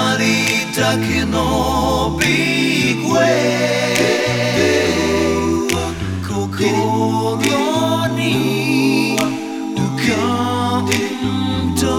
marita che nobigue Kokoro ni ukaden to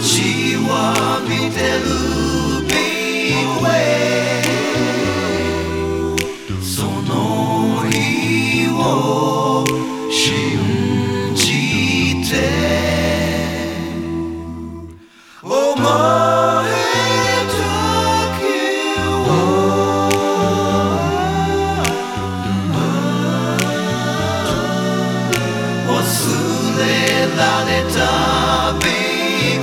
待ちわびてる。Big Way その日を信じて。お前だけは。忘れられた。